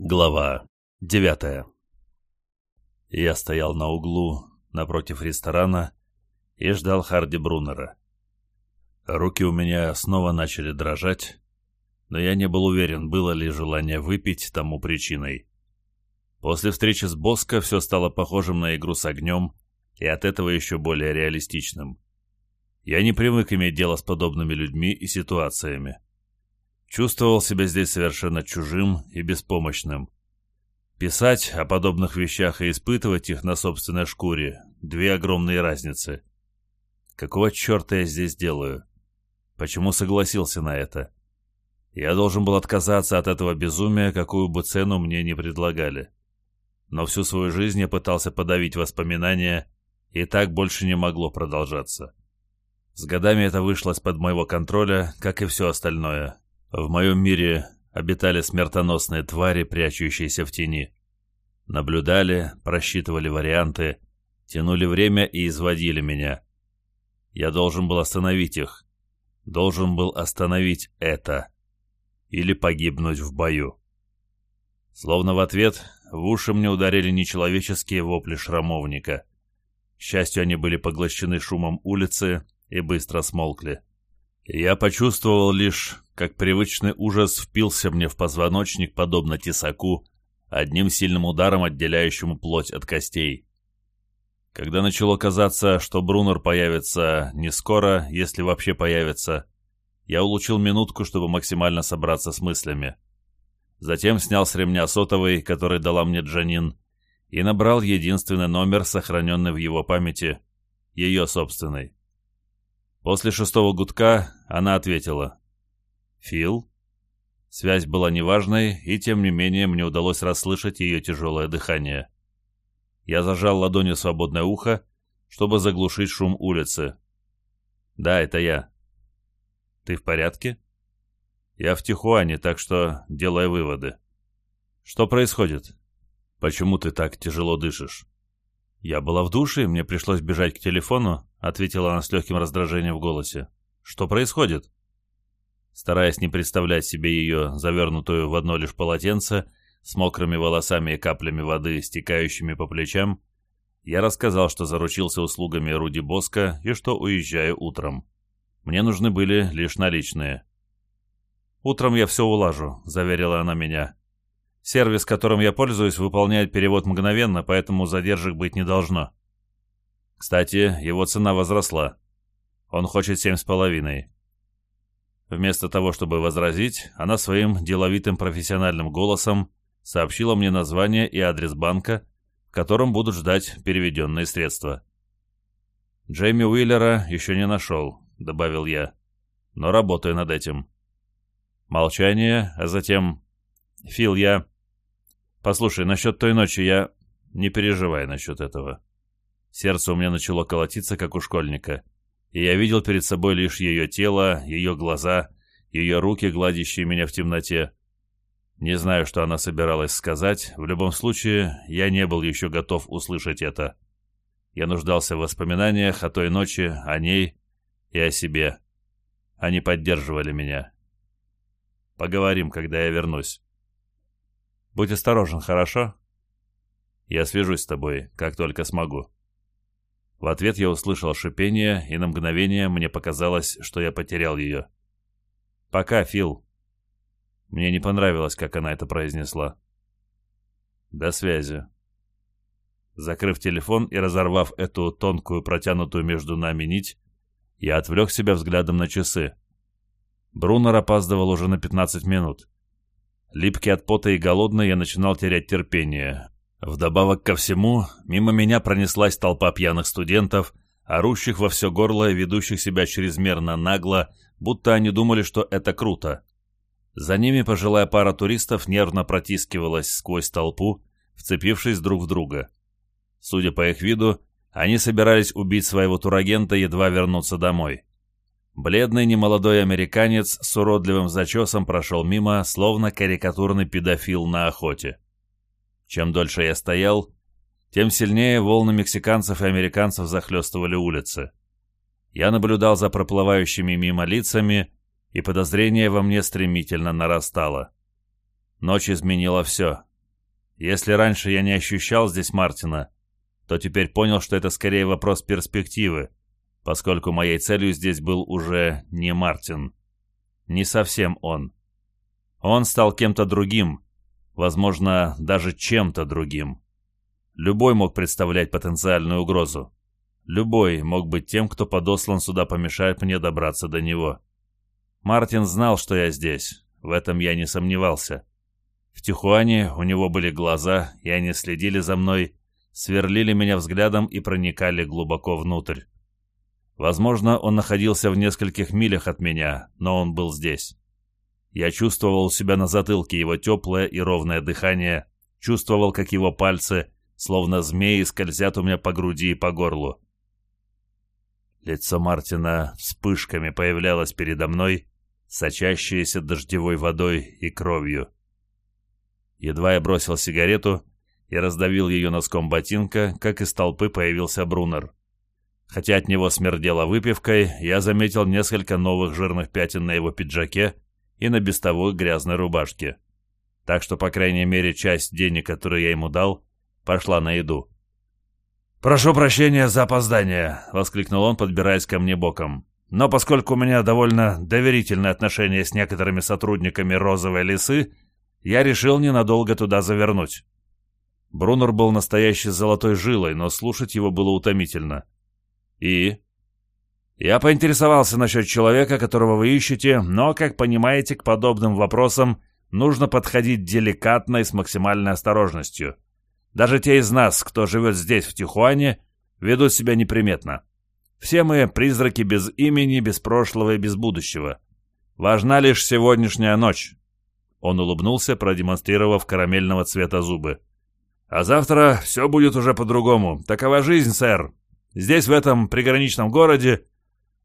Глава девятая Я стоял на углу напротив ресторана и ждал Харди Брунера. Руки у меня снова начали дрожать, но я не был уверен, было ли желание выпить тому причиной. После встречи с Боско все стало похожим на игру с огнем и от этого еще более реалистичным. Я не привык иметь дело с подобными людьми и ситуациями. Чувствовал себя здесь совершенно чужим и беспомощным. Писать о подобных вещах и испытывать их на собственной шкуре – две огромные разницы. Какого черта я здесь делаю? Почему согласился на это? Я должен был отказаться от этого безумия, какую бы цену мне не предлагали. Но всю свою жизнь я пытался подавить воспоминания, и так больше не могло продолжаться. С годами это вышло из-под моего контроля, как и все остальное, в моем мире обитали смертоносные твари, прячущиеся в тени. Наблюдали, просчитывали варианты, тянули время и изводили меня. Я должен был остановить их. Должен был остановить это. Или погибнуть в бою. Словно в ответ в уши мне ударили нечеловеческие вопли шрамовника. К счастью, они были поглощены шумом улицы и быстро смолкли. Я почувствовал лишь, как привычный ужас впился мне в позвоночник, подобно тесаку, одним сильным ударом отделяющему плоть от костей. Когда начало казаться, что Брунер появится не скоро, если вообще появится, я улучил минутку, чтобы максимально собраться с мыслями. Затем снял с ремня сотовый, который дала мне Джанин, и набрал единственный номер, сохраненный в его памяти, ее собственный. После шестого гудка она ответила. «Фил?» Связь была неважной, и тем не менее мне удалось расслышать ее тяжелое дыхание. Я зажал ладонью свободное ухо, чтобы заглушить шум улицы. «Да, это я». «Ты в порядке?» «Я в Тихуане, так что делай выводы». «Что происходит?» «Почему ты так тяжело дышишь?» «Я была в душе, и мне пришлось бежать к телефону, — ответила она с легким раздражением в голосе. «Что происходит?» Стараясь не представлять себе ее, завернутую в одно лишь полотенце, с мокрыми волосами и каплями воды, стекающими по плечам, я рассказал, что заручился услугами Руди Боска и что уезжаю утром. Мне нужны были лишь наличные. «Утром я все улажу», — заверила она меня. «Сервис, которым я пользуюсь, выполняет перевод мгновенно, поэтому задержек быть не должно». Кстати, его цена возросла. Он хочет семь с половиной. Вместо того, чтобы возразить, она своим деловитым профессиональным голосом сообщила мне название и адрес банка, в котором будут ждать переведенные средства. «Джейми Уиллера еще не нашел», — добавил я, — «но работаю над этим». Молчание, а затем... «Фил, я...» «Послушай, насчет той ночи я...» «Не переживай насчет этого». Сердце у меня начало колотиться, как у школьника. И я видел перед собой лишь ее тело, ее глаза, ее руки, гладящие меня в темноте. Не знаю, что она собиралась сказать, в любом случае, я не был еще готов услышать это. Я нуждался в воспоминаниях о той ночи, о ней и о себе. Они поддерживали меня. Поговорим, когда я вернусь. Будь осторожен, хорошо? Я свяжусь с тобой, как только смогу. В ответ я услышал шипение, и на мгновение мне показалось, что я потерял ее. «Пока, Фил». Мне не понравилось, как она это произнесла. «До связи». Закрыв телефон и разорвав эту тонкую, протянутую между нами нить, я отвлек себя взглядом на часы. Брунер опаздывал уже на 15 минут. Липкий от пота и голодный, я начинал терять терпение, Вдобавок ко всему, мимо меня пронеслась толпа пьяных студентов, орущих во все горло и ведущих себя чрезмерно нагло, будто они думали, что это круто. За ними пожилая пара туристов нервно протискивалась сквозь толпу, вцепившись друг в друга. Судя по их виду, они собирались убить своего турагента, едва вернуться домой. Бледный немолодой американец с уродливым зачесом прошел мимо, словно карикатурный педофил на охоте. Чем дольше я стоял, тем сильнее волны мексиканцев и американцев захлестывали улицы. Я наблюдал за проплывающими мимо лицами, и подозрение во мне стремительно нарастало. Ночь изменила все. Если раньше я не ощущал здесь Мартина, то теперь понял, что это скорее вопрос перспективы, поскольку моей целью здесь был уже не Мартин. Не совсем он. Он стал кем-то другим, возможно, даже чем-то другим. Любой мог представлять потенциальную угрозу. Любой мог быть тем, кто подослан сюда помешать мне добраться до него. Мартин знал, что я здесь, в этом я не сомневался. В Тихуане у него были глаза, и они следили за мной, сверлили меня взглядом и проникали глубоко внутрь. Возможно, он находился в нескольких милях от меня, но он был здесь. Я чувствовал у себя на затылке его теплое и ровное дыхание, чувствовал, как его пальцы, словно змеи, скользят у меня по груди и по горлу. Лицо Мартина вспышками появлялось передо мной, сочащееся дождевой водой и кровью. Едва я бросил сигарету и раздавил ее носком ботинка, как из толпы появился Брунер. Хотя от него смердело выпивкой, я заметил несколько новых жирных пятен на его пиджаке, и на без того грязной рубашке. Так что, по крайней мере, часть денег, которые я ему дал, пошла на еду. «Прошу прощения за опоздание», — воскликнул он, подбираясь ко мне боком. «Но поскольку у меня довольно доверительное отношение с некоторыми сотрудниками «Розовой лисы», я решил ненадолго туда завернуть». Брунер был настоящей золотой жилой, но слушать его было утомительно. «И?» Я поинтересовался насчет человека, которого вы ищете, но, как понимаете, к подобным вопросам нужно подходить деликатно и с максимальной осторожностью. Даже те из нас, кто живет здесь, в Тихуане, ведут себя неприметно. Все мы призраки без имени, без прошлого и без будущего. Важна лишь сегодняшняя ночь. Он улыбнулся, продемонстрировав карамельного цвета зубы. А завтра все будет уже по-другому. Такова жизнь, сэр. Здесь, в этом приграничном городе,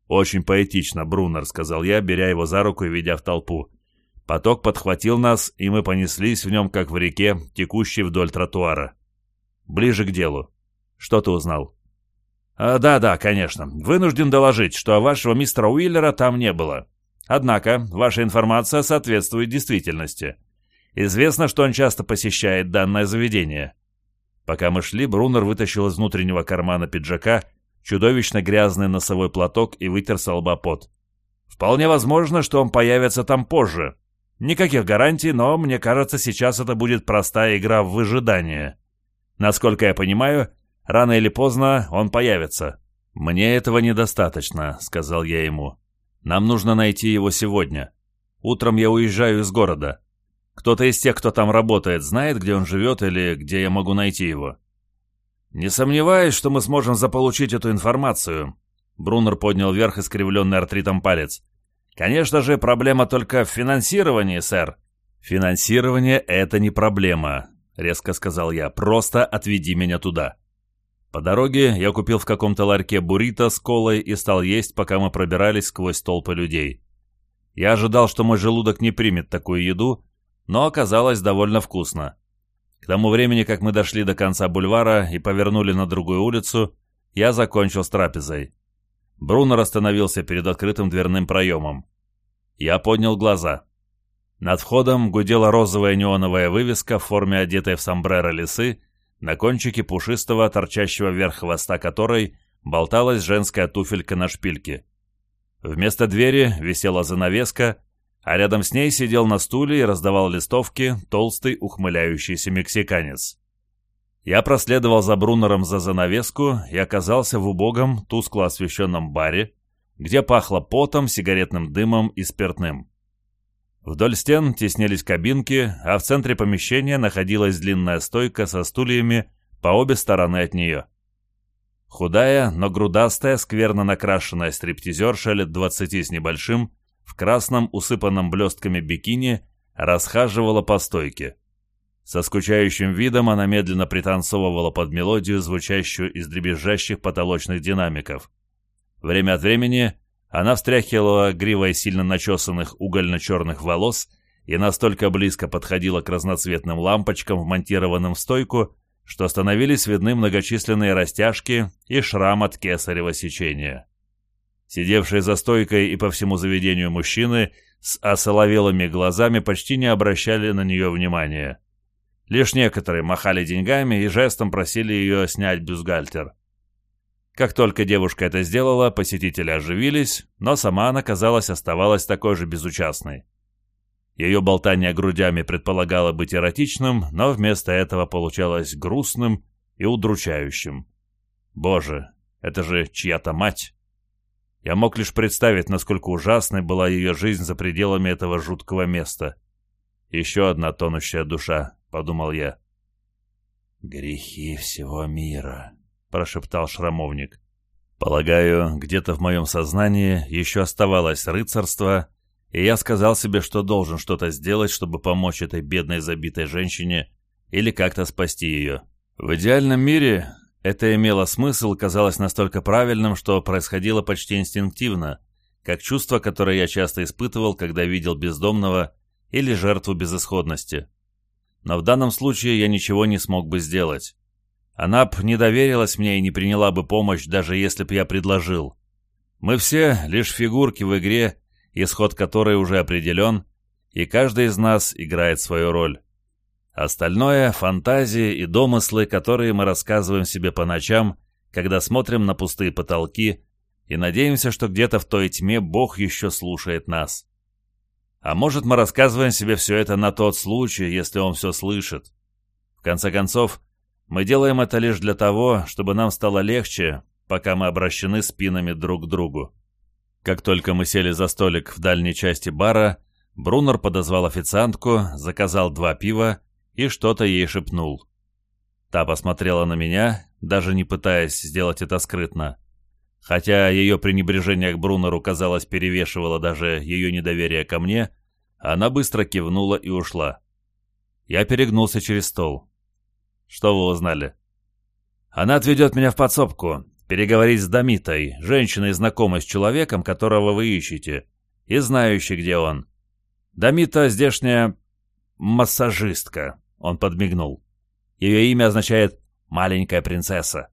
очень поэтично, Брунер», — сказал я, беря его за руку и ведя в толпу. Поток подхватил нас, и мы понеслись в нем, как в реке, текущей вдоль тротуара. «Ближе к делу. Что ты узнал?» а, «Да-да, конечно. Вынужден доложить, что вашего мистера Уиллера там не было. Однако, ваша информация соответствует действительности. Известно, что он часто посещает данное заведение». Пока мы шли, Брунер вытащил из внутреннего кармана пиджака чудовищно грязный носовой платок и вытер со лба пот. Вполне возможно, что он появится там позже. Никаких гарантий, но мне кажется, сейчас это будет простая игра в выжидание. Насколько я понимаю, рано или поздно он появится. «Мне этого недостаточно», — сказал я ему. «Нам нужно найти его сегодня. Утром я уезжаю из города. Кто-то из тех, кто там работает, знает, где он живет или где я могу найти его?» «Не сомневаюсь, что мы сможем заполучить эту информацию», Брунер поднял вверх искривленный артритом палец. «Конечно же, проблема только в финансировании, сэр». «Финансирование — это не проблема», — резко сказал я. «Просто отведи меня туда». По дороге я купил в каком-то ларьке буррито с колой и стал есть, пока мы пробирались сквозь толпы людей. Я ожидал, что мой желудок не примет такую еду, но оказалось довольно вкусно. К тому времени, как мы дошли до конца бульвара и повернули на другую улицу, я закончил с трапезой. Брунер остановился перед открытым дверным проемом. Я поднял глаза. Над входом гудела розовая неоновая вывеска в форме одетой в сомбреро лисы, на кончике пушистого, торчащего вверх хвоста которой болталась женская туфелька на шпильке. Вместо двери висела занавеска, а рядом с ней сидел на стуле и раздавал листовки толстый ухмыляющийся мексиканец. Я проследовал за Брунером за занавеску и оказался в убогом, тускло освещенном баре, где пахло потом, сигаретным дымом и спиртным. Вдоль стен теснились кабинки, а в центре помещения находилась длинная стойка со стульями по обе стороны от нее. Худая, но грудастая, скверно накрашенная стриптизерша лет двадцати с небольшим – в красном усыпанном блестками бикини расхаживала по стойке. Со скучающим видом она медленно пританцовывала под мелодию, звучащую из дребезжащих потолочных динамиков. Время от времени она встряхивала гривой сильно начесанных угольно-черных волос и настолько близко подходила к разноцветным лампочкам, вмонтированным в стойку, что становились видны многочисленные растяжки и шрам от кесарево сечения. Сидевшие за стойкой и по всему заведению мужчины с осоловелыми глазами почти не обращали на нее внимания. Лишь некоторые махали деньгами и жестом просили ее снять бюстгальтер. Как только девушка это сделала, посетители оживились, но сама она, казалось, оставалась такой же безучастной. Ее болтание грудями предполагало быть эротичным, но вместо этого получалось грустным и удручающим. Боже, это же чья-то мать. Я мог лишь представить, насколько ужасной была ее жизнь за пределами этого жуткого места. «Еще одна тонущая душа», — подумал я. «Грехи всего мира», — прошептал шрамовник. «Полагаю, где-то в моем сознании еще оставалось рыцарство, и я сказал себе, что должен что-то сделать, чтобы помочь этой бедной забитой женщине или как-то спасти ее. В идеальном мире это имело смысл, казалось настолько правильным, что происходило почти инстинктивно, как чувство, которое я часто испытывал, когда видел бездомного или жертву безысходности. Но в данном случае я ничего не смог бы сделать. Она б не доверилась мне и не приняла бы помощь, даже если б я предложил. Мы все лишь фигурки в игре, исход которой уже определен, и каждый из нас играет свою роль. Остальное — фантазии и домыслы, которые мы рассказываем себе по ночам, когда смотрим на пустые потолки и надеемся, что где-то в той тьме Бог еще слушает нас. А может, мы рассказываем себе все это на тот случай, если Он все слышит. В конце концов, мы делаем это лишь для того, чтобы нам стало легче, пока мы обращены спинами друг к другу. Как только мы сели за столик в дальней части бара, Брунер подозвал официантку, заказал два пива и что-то ей шепнул. Та посмотрела на меня, даже не пытаясь сделать это скрытно. Хотя ее пренебрежение к Брунеру, казалось, перевешивало даже ее недоверие ко мне, она быстро кивнула и ушла. Я перегнулся через стол. «Что вы узнали?» «Она отведет меня в подсобку, переговорить с Дамитой, женщиной, знакомой с человеком, которого вы ищете, и знающей, где он. Дамита здешняя массажистка. Он подмигнул. Ее имя означает «маленькая принцесса».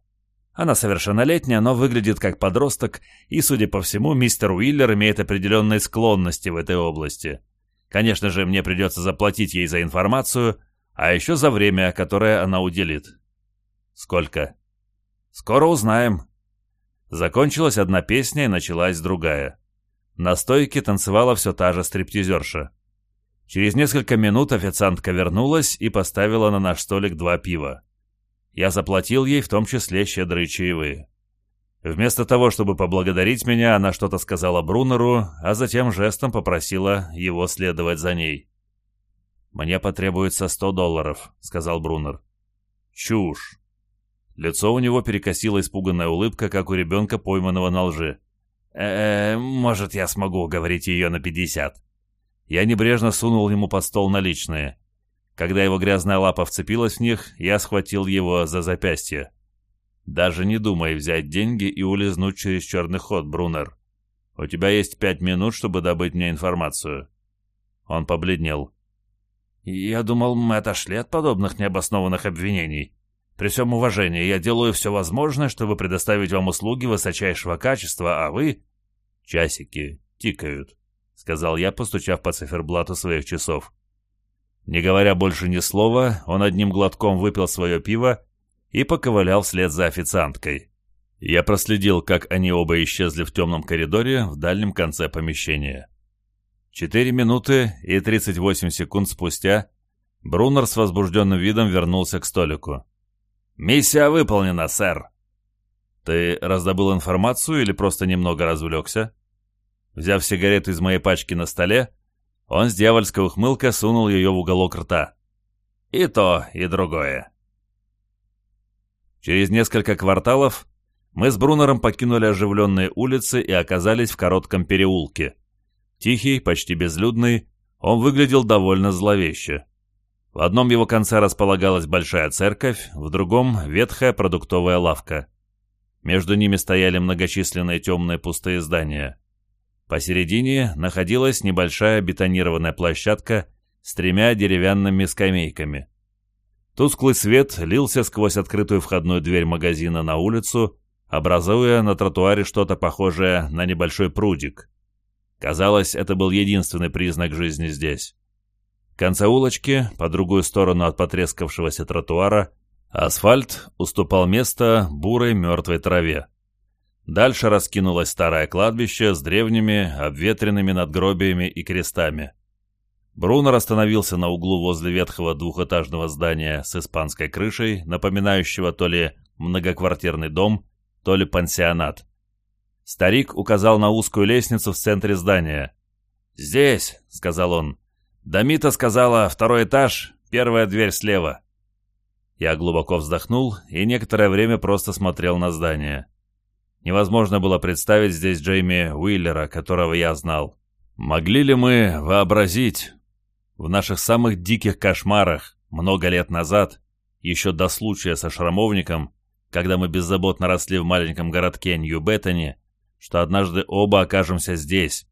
Она совершеннолетняя, но выглядит как подросток, и, судя по всему, мистер Уиллер имеет определенные склонности в этой области. Конечно же, мне придется заплатить ей за информацию, а еще за время, которое она уделит. Сколько? Скоро узнаем. Закончилась одна песня и началась другая. На стойке танцевала все та же стриптизерша. Через несколько минут официантка вернулась и поставила на наш столик два пива. Я заплатил ей в том числе щедрые чаевые. Вместо того, чтобы поблагодарить меня, она что-то сказала Брунеру, а затем жестом попросила его следовать за ней. «Мне потребуется сто долларов», — сказал Брунер. «Чушь». Лицо у него перекосила испуганная улыбка, как у ребенка, пойманного на лжи. «Э, -э может, я смогу уговорить ее на пятьдесят?» Я небрежно сунул ему под стол наличные. Когда его грязная лапа вцепилась в них, я схватил его за запястье. «Даже не думай взять деньги и улизнуть через черный ход, Брунер. У тебя есть пять минут, чтобы добыть мне информацию». Он побледнел. «Я думал, мы отошли от подобных необоснованных обвинений. При всем уважении, я делаю все возможное, чтобы предоставить вам услуги высочайшего качества, а вы...» «Часики тикают» сказал я, постучав по циферблату своих часов. Не говоря больше ни слова, он одним глотком выпил свое пиво и поковылял вслед за официанткой. Я проследил, как они оба исчезли в темном коридоре в дальнем конце помещения. Четыре минуты и 38 секунд спустя Брунер с возбужденным видом вернулся к столику. «Миссия выполнена, сэр!» «Ты раздобыл информацию или просто немного развлекся?» Взяв сигарету из моей пачки на столе, он с дьявольской ухмылкой сунул ее в уголок рта. И то, и другое. Через несколько кварталов мы с Брунером покинули оживленные улицы и оказались в коротком переулке. Тихий, почти безлюдный, он выглядел довольно зловеще. В одном его конце располагалась большая церковь, в другом — ветхая продуктовая лавка. Между ними стояли многочисленные темные пустые здания. Посередине находилась небольшая бетонированная площадка с тремя деревянными скамейками. Тусклый свет лился сквозь открытую входную дверь магазина на улицу, образуя на тротуаре что-то похожее на небольшой прудик. Казалось, это был единственный признак жизни здесь. В конце улочки, по другую сторону от потрескавшегося тротуара, асфальт уступал место бурой мертвой траве. Дальше раскинулось старое кладбище с древними, обветренными надгробиями и крестами. Брунер остановился на углу возле ветхого двухэтажного здания с испанской крышей, напоминающего то ли многоквартирный дом, то ли пансионат. Старик указал на узкую лестницу в центре здания. «Здесь», — сказал он. «Дамита сказала, второй этаж, первая дверь слева». Я глубоко вздохнул и некоторое время просто смотрел на здание. Невозможно было представить здесь Джейми Уиллера, которого я знал. Могли ли мы вообразить? В наших самых диких кошмарах много лет назад, еще до случая со Шрамовником, когда мы беззаботно росли в маленьком городке Нью-Беттани, что однажды оба окажемся здесь,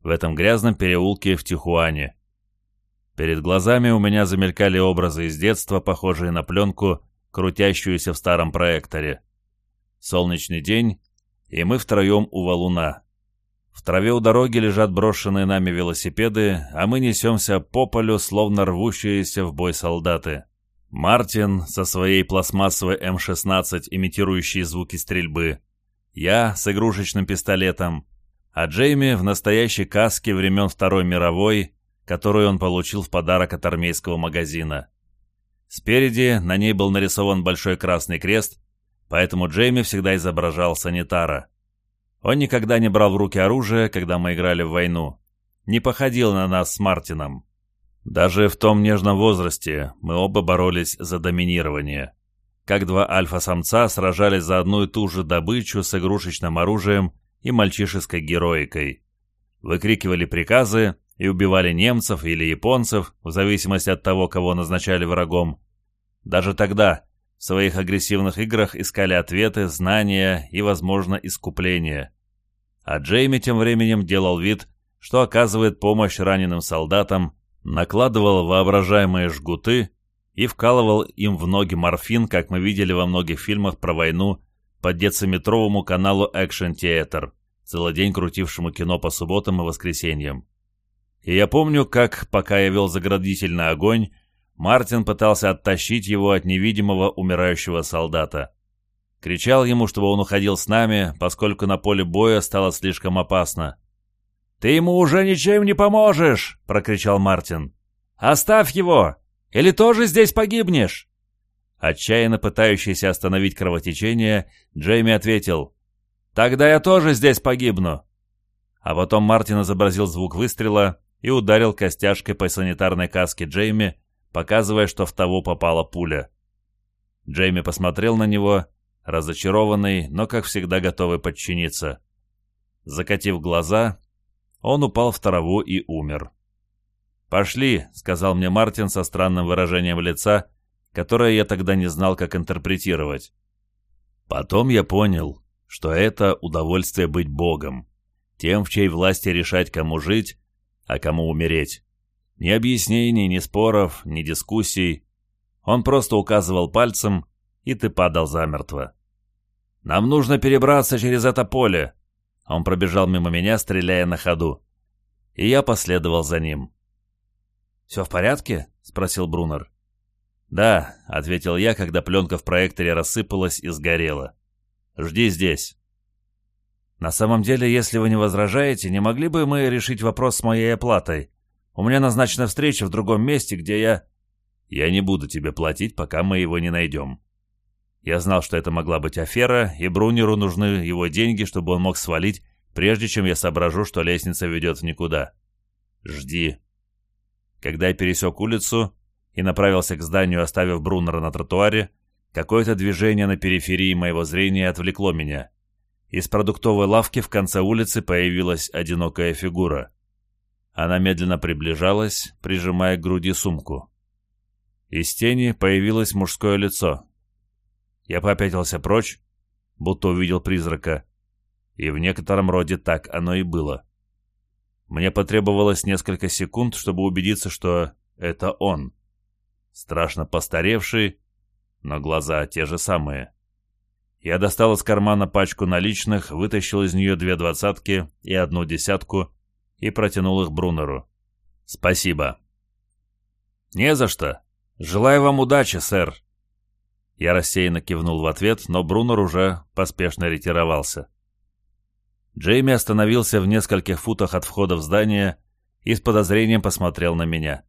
в этом грязном переулке в Тихуане. Перед глазами у меня замелькали образы из детства, похожие на пленку, крутящуюся в старом проекторе. Солнечный день, и мы втроем у валуна. В траве у дороги лежат брошенные нами велосипеды, а мы несемся по полю, словно рвущиеся в бой солдаты. Мартин со своей пластмассовой эм М-16, имитирующей звуки стрельбы. Я с игрушечным пистолетом. А Джейми в настоящей каске времен Второй мировой, которую он получил в подарок от армейского магазина. Спереди на ней был нарисован большой красный крест, Поэтому Джейми всегда изображал санитара. Он никогда не брал в руки оружие, когда мы играли в войну. Не походил на нас с Мартином. Даже в том нежном возрасте мы оба боролись за доминирование. Как два альфа-самца сражались за одну и ту же добычу с игрушечным оружием и мальчишеской героикой. Выкрикивали приказы и убивали немцев или японцев, в зависимости от того, кого назначали врагом. Даже тогда, своих агрессивных играх искали ответы, знания и, возможно, искупление. А Джейми тем временем делал вид, что оказывает помощь раненым солдатам, накладывал воображаемые жгуты и вкалывал им в ноги морфин, как мы видели во многих фильмах про войну по дециметровому каналу Action Theater, целый день крутившему кино по субботам и воскресеньям. И я помню, как, пока я вел заградительный огонь, Мартин пытался оттащить его от невидимого умирающего солдата. Кричал ему, чтобы он уходил с нами, поскольку на поле боя стало слишком опасно. «Ты ему уже ничем не поможешь!» — прокричал Мартин. «Оставь его! Или тоже здесь погибнешь!» Отчаянно пытающийся остановить кровотечение, Джейми ответил. «Тогда я тоже здесь погибну!» А потом Мартин изобразил звук выстрела и ударил костяшкой по санитарной каске Джейми, показывая, что в того попала пуля. Джейми посмотрел на него, разочарованный, но, как всегда, готовый подчиниться. Закатив глаза, он упал в траву и умер. «Пошли», — сказал мне Мартин со странным выражением лица, которое я тогда не знал, как интерпретировать. Потом я понял, что это удовольствие быть Богом, тем, в чьей власти решать, кому жить, а кому умереть. Ни объяснений, ни споров, ни дискуссий. Он просто указывал пальцем, и ты падал замертво. «Нам нужно перебраться через это поле!» Он пробежал мимо меня, стреляя на ходу. И я последовал за ним. «Все в порядке?» — спросил Брунер. «Да», — ответил я, когда пленка в проекторе рассыпалась и сгорела. «Жди здесь». «На самом деле, если вы не возражаете, не могли бы мы решить вопрос с моей оплатой?» У меня назначена встреча в другом месте, где я...» «Я не буду тебе платить, пока мы его не найдем». Я знал, что это могла быть афера, и Брунеру нужны его деньги, чтобы он мог свалить, прежде чем я соображу, что лестница ведет в никуда. «Жди». Когда я пересек улицу и направился к зданию, оставив Брунера на тротуаре, какое-то движение на периферии моего зрения отвлекло меня. Из продуктовой лавки в конце улицы появилась одинокая фигура. Она медленно приближалась, прижимая к груди сумку. Из тени появилось мужское лицо. Я попятился прочь, будто увидел призрака. И в некотором роде так оно и было. Мне потребовалось несколько секунд, чтобы убедиться, что это он. Страшно постаревший, но глаза те же самые. Я достал из кармана пачку наличных, вытащил из нее две двадцатки и одну десятку, и протянул их Брунеру. «Спасибо». «Не за что. Желаю вам удачи, сэр». Я рассеянно кивнул в ответ, но Брунер уже поспешно ретировался. Джейми остановился в нескольких футах от входа в здание и с подозрением посмотрел на меня.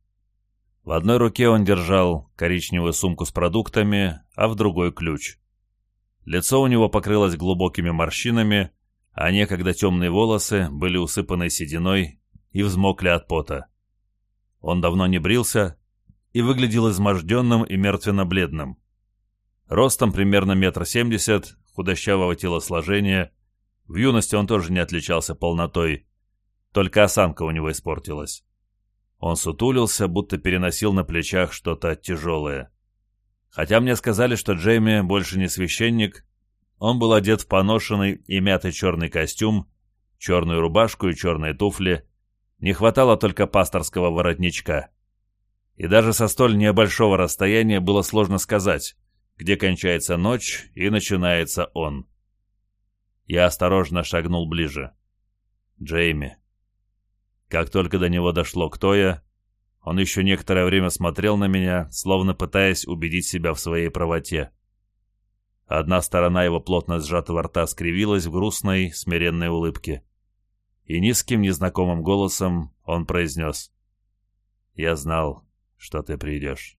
В одной руке он держал коричневую сумку с продуктами, а в другой — ключ. Лицо у него покрылось глубокими морщинами — а некогда темные волосы были усыпаны сединой и взмокли от пота. Он давно не брился и выглядел изможденным и мертвенно-бледным. Ростом примерно метр семьдесят, худощавого телосложения. В юности он тоже не отличался полнотой, только осанка у него испортилась. Он сутулился, будто переносил на плечах что-то тяжелое. Хотя мне сказали, что Джейми больше не священник, он был одет в поношенный и мятый черный костюм, черную рубашку и черные туфли. Не хватало только пасторского воротничка. И даже со столь небольшого расстояния было сложно сказать, где кончается ночь и начинается он. Я осторожно шагнул ближе. Джейми. Как только до него дошло, кто я, он еще некоторое время смотрел на меня, словно пытаясь убедить себя в своей правоте. Одна сторона его плотно сжатого рта скривилась в грустной, смиренной улыбке. И низким, незнакомым голосом он произнес. «Я знал, что ты придешь».